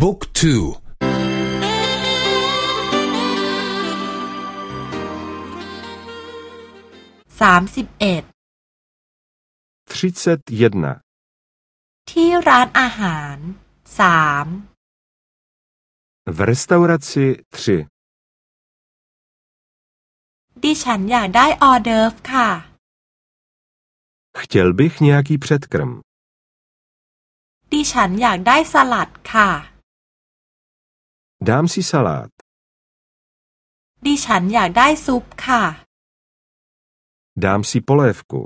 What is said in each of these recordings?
บุ๊กทูสามสิบเอ็ดที่ร้านอาหารสาม V restauraci 3. ดิฉันอยากได้ออเดิร์ฟค่ะ Chtěl bych nějaký předkrm. ดิฉันอยากได้สลัดค่ะ Dám si salát. ดิฉันอยากได้ซุปค่ะ Dám si polévku.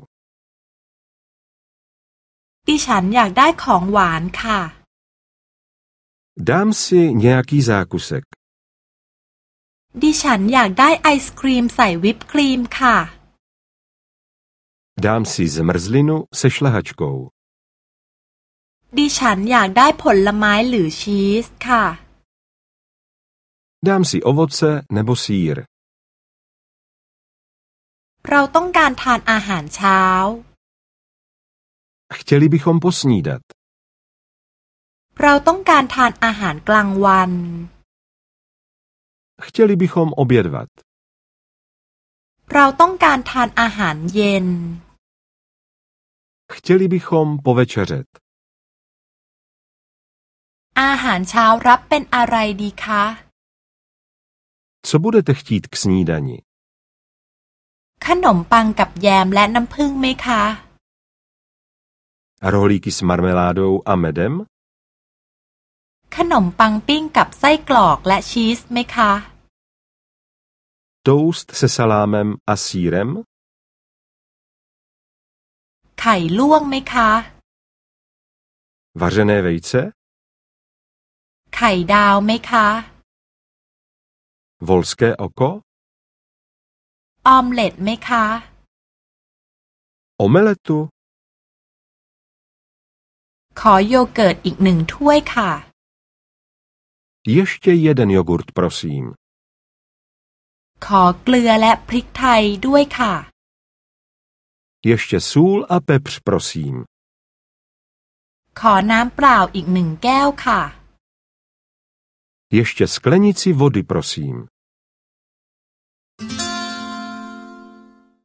ดิฉันอยากได้ของหวานค่ะ Dám si nějaký zákusek. ดิฉันอยากได้ไอศครีมใส่วิปครีมค่ะ Dám si zmrzlinu se šlehačkou. ดิฉันอยากได้ผลไม้หรือชีสค่ะ Dám si ovoce nebo sír. เราต้องการทานอาหารเช้า Chtěli bychom posnídat. เราต้องการทานอาหารกลางวัน Chtěli bychom obědvat. เราต้องการทานอาหารเย็น Chtěli bychom povečeřet. อาหารเช้ารับเป็นอะไรดีคะ Co budete chtít k snídani? ขนมปังกับแยมและน้ำผึ้งไหมคะ Rohlíky s marmeládou a medem? ขนมปังปิ้งกับไส้กรอกและชีสไหมคะ Toast se salámem a sírem? ไข่ลวกไหมคะ Vařené vejce? ไข่ดาวไหมคะ Volské oko? ออมเล็ตไหมคะ Omeletu? ขอโยเกิร์ตอีกหนึ่งถ้วยค่ะ Ještě jeden jogurt, prosím. ขอเกลือและพริกไทยด้วยค่ะ Ještě sůl a pepř, prosím. ขอน้ำเปล่าอีกหนึ่งแก้วค่ะ Ještě sklenici vody, prosím.